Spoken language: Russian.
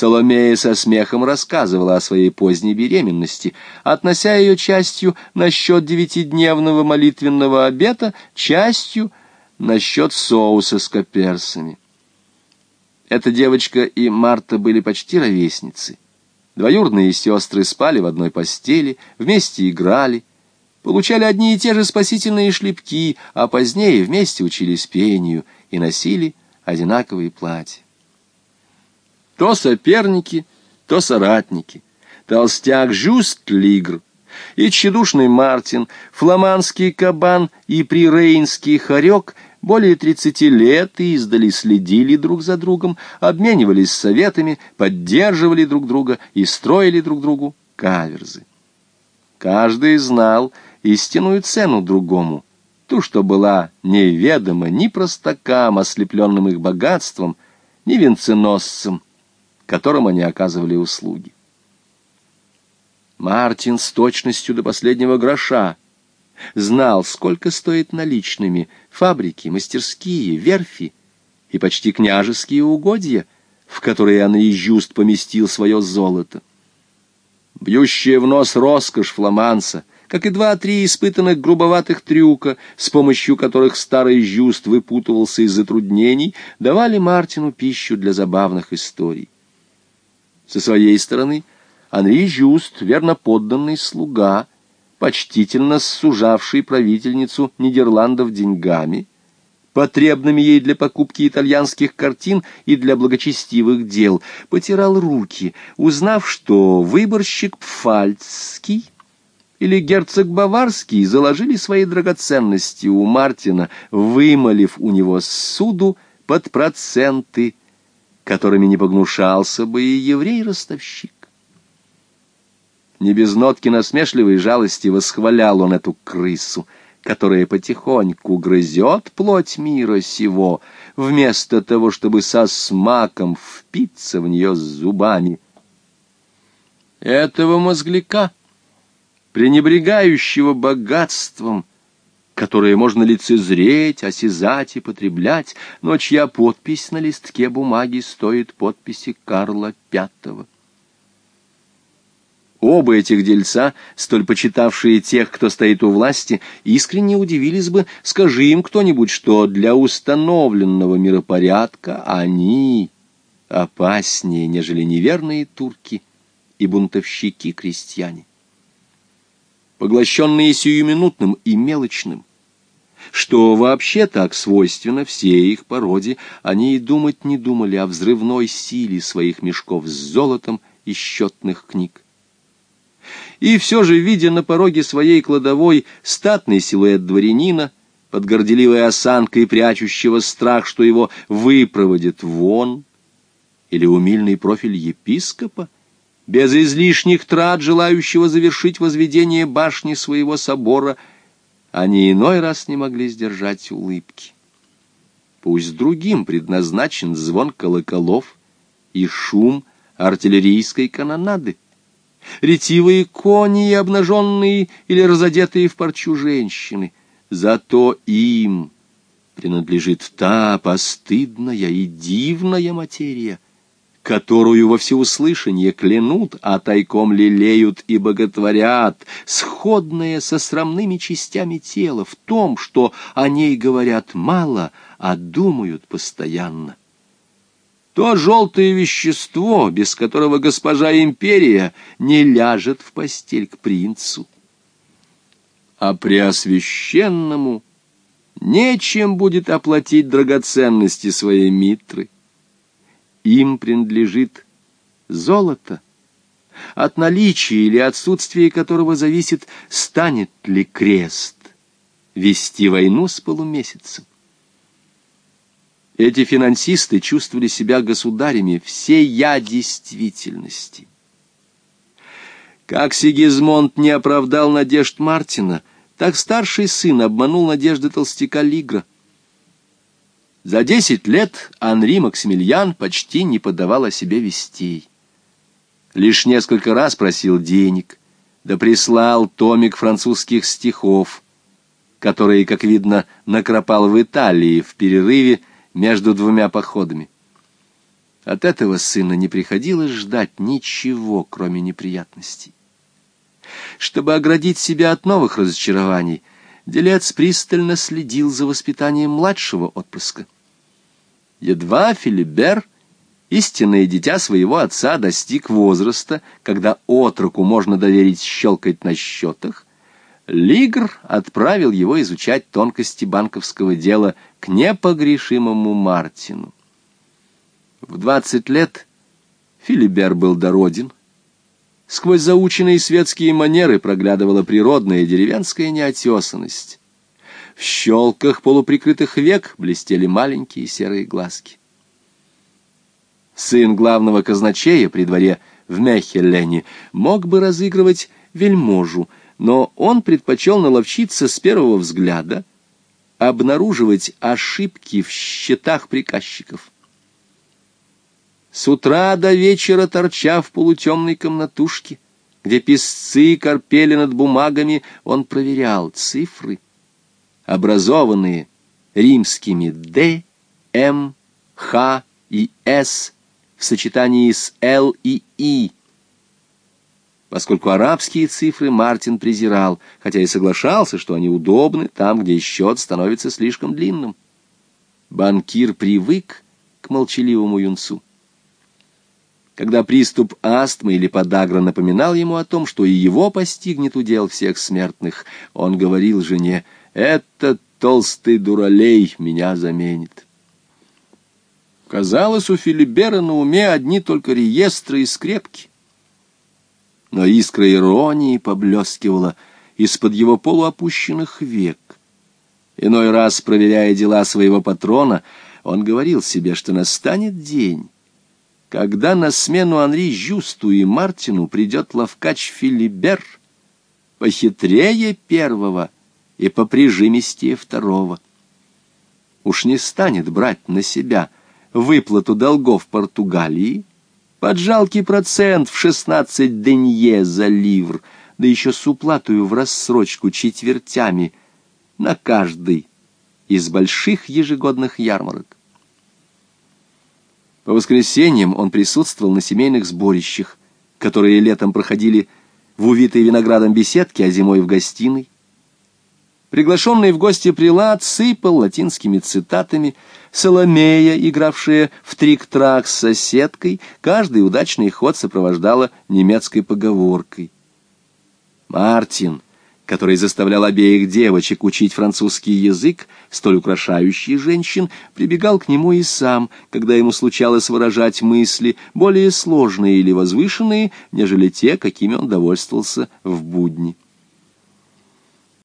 Соломея со смехом рассказывала о своей поздней беременности, относя ее частью насчет девятидневного молитвенного обета, частью насчет соуса с каперсами. Эта девочка и Марта были почти ровесницы. Двоюродные сестры спали в одной постели, вместе играли, получали одни и те же спасительные шлепки, а позднее вместе учились пению и носили одинаковые платья. То соперники, то соратники. Толстяк Жюст Лигр и тщедушный Мартин, фламандский кабан и прирейнский хорек — более тридцати лет издали следили друг за другом, обменивались советами, поддерживали друг друга и строили друг другу каверзы. Каждый знал истинную цену другому, ту, что была неведома ни простакам, ослепленным их богатством, ни венценосцам, которым они оказывали услуги. Мартин с точностью до последнего гроша знал, сколько стоит наличными фабрики, мастерские, верфи и почти княжеские угодья, в которые Анна поместил свое золото. Бьющая в нос роскошь фламанца, как и два-три испытанных грубоватых трюка, с помощью которых старый Жюст выпутывался из затруднений, давали Мартину пищу для забавных историй. Со своей стороны Анри Жюст, верно подданный слуга, почтительно сужавший правительницу Нидерландов деньгами, потребными ей для покупки итальянских картин и для благочестивых дел, потирал руки, узнав, что выборщик Пфальцский или герцог Баварский заложили свои драгоценности у Мартина, вымолив у него суду под проценты, которыми не погнушался бы и еврей-ростовщик. Не без нотки насмешливой жалости восхвалял он эту крысу, которая потихоньку грызет плоть мира сего, вместо того, чтобы со смаком впиться в нее зубами. Этого мозгляка, пренебрегающего богатством, которое можно лицезреть, осязать и потреблять, но чья подпись на листке бумаги стоит подписи Карла Пятого. Оба этих дельца, столь почитавшие тех, кто стоит у власти, искренне удивились бы, скажи им кто-нибудь, что для установленного миропорядка они опаснее, нежели неверные турки и бунтовщики-крестьяне. Поглощенные сиюминутным и мелочным, что вообще так свойственно всей их породе, они и думать не думали о взрывной силе своих мешков с золотом и счетных книг. И все же, видя на пороге своей кладовой статный силуэт дворянина, под горделивой осанкой прячущего страх, что его выпроводят вон, или умильный профиль епископа, без излишних трат, желающего завершить возведение башни своего собора, они иной раз не могли сдержать улыбки. Пусть другим предназначен звон колоколов и шум артиллерийской канонады ретивые кони и обнаженные или разодетые в парчу женщины. Зато им принадлежит та постыдная и дивная материя, которую во всеуслышание клянут, а тайком лелеют и боготворят, сходная со срамными частями тела в том, что о ней говорят мало, а думают постоянно то желтое вещество, без которого госпожа империя не ляжет в постель к принцу. А преосвященному нечем будет оплатить драгоценности своей митры. Им принадлежит золото, от наличия или отсутствия которого зависит, станет ли крест вести войну с полумесяцем. Эти финансисты чувствовали себя государями всей я действительности. Как Сигизмонд не оправдал надежд Мартина, так старший сын обманул надежды толстяка Лигра. За десять лет Анри Максимилиан почти не подавал о себе вестей. Лишь несколько раз просил денег, да прислал томик французских стихов, которые, как видно, накропал в Италии в перерыве между двумя походами. От этого сына не приходилось ждать ничего, кроме неприятностей. Чтобы оградить себя от новых разочарований, делец пристально следил за воспитанием младшего отпрыска. Едва Филибер, истинное дитя своего отца, достиг возраста, когда отроку можно доверить щелкать на счетах, Лигр отправил его изучать тонкости банковского дела к непогрешимому Мартину. В двадцать лет Филибер был дороден. Сквозь заученные светские манеры проглядывала природная деревенская неотесанность. В щелках полуприкрытых век блестели маленькие серые глазки. Сын главного казначея при дворе в Мехелене мог бы разыгрывать вельможу, но он предпочел наловчиться с первого взгляда, обнаруживать ошибки в счетах приказчиков. С утра до вечера торча в полутемной комнатушке, где песцы корпели над бумагами, он проверял цифры, образованные римскими «Д», «М», «Х» и «С» в сочетании с «Л» и «И», поскольку арабские цифры Мартин презирал, хотя и соглашался, что они удобны там, где счет становится слишком длинным. Банкир привык к молчаливому юнцу. Когда приступ астмы или подагра напоминал ему о том, что и его постигнет удел всех смертных, он говорил жене, «Этот толстый дуралей меня заменит». Казалось, у Филибера на уме одни только реестры и скрепки но искра иронии поблескивала из-под его полуопущенных век. Иной раз, проверяя дела своего патрона, он говорил себе, что настанет день, когда на смену Анри Жюсту и Мартину придет ловкач Филибер, похитрее первого и поприжимистее второго. Уж не станет брать на себя выплату долгов Португалии, под жалкий процент в шестнадцать денье за ливр, да еще с уплатою в рассрочку четвертями на каждый из больших ежегодных ярмарок. По воскресеньям он присутствовал на семейных сборищах, которые летом проходили в увитой виноградом беседке, а зимой в гостиной. Приглашенный в гости прилад сыпал латинскими цитатами – Соломея, игравшая в трик-трак с соседкой, каждый удачный ход сопровождала немецкой поговоркой. Мартин, который заставлял обеих девочек учить французский язык, столь украшающий женщин, прибегал к нему и сам, когда ему случалось выражать мысли, более сложные или возвышенные, нежели те, какими он довольствовался в будни.